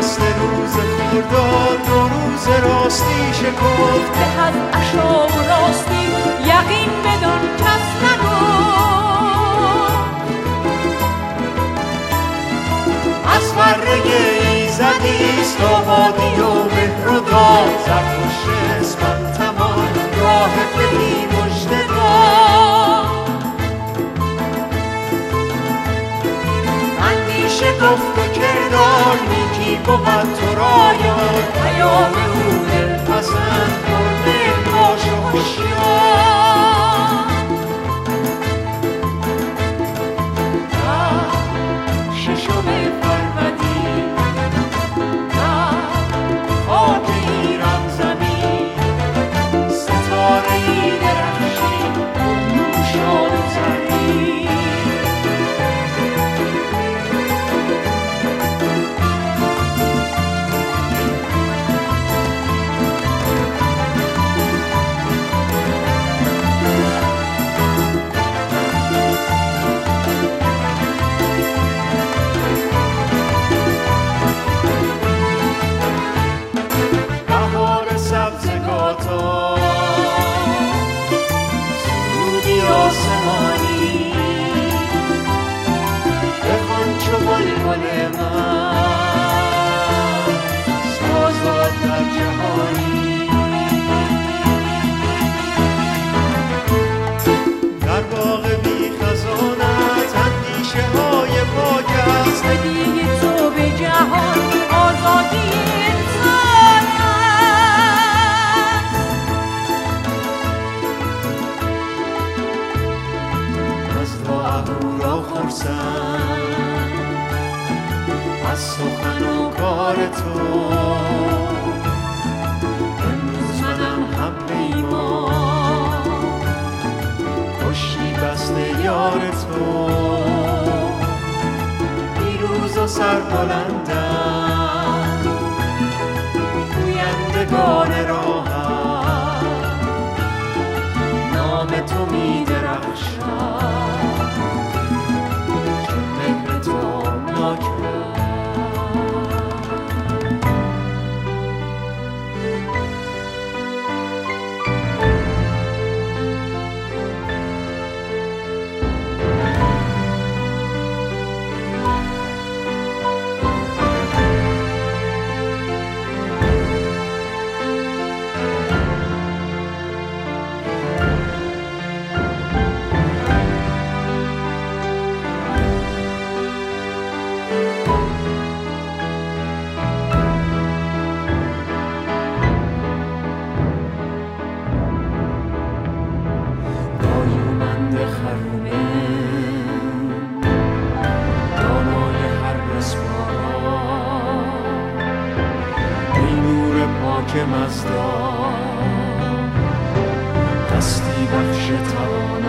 مرداد دو روز راستی شکفت. به از اشا و راستی یقین بدان کس نگفت از فره ایزدیست آبادی و مهر و داد. زرتشت اسفند تمان راه بهی بود تو را تو اهورا خرسند از سخن و کار تو. امروز منم هم پیمان. کشتی بسته یار تو. پیروز و سربلندم گویندگان راهم نام تو می درخشد تو پاک مزدا هستی بخش توانا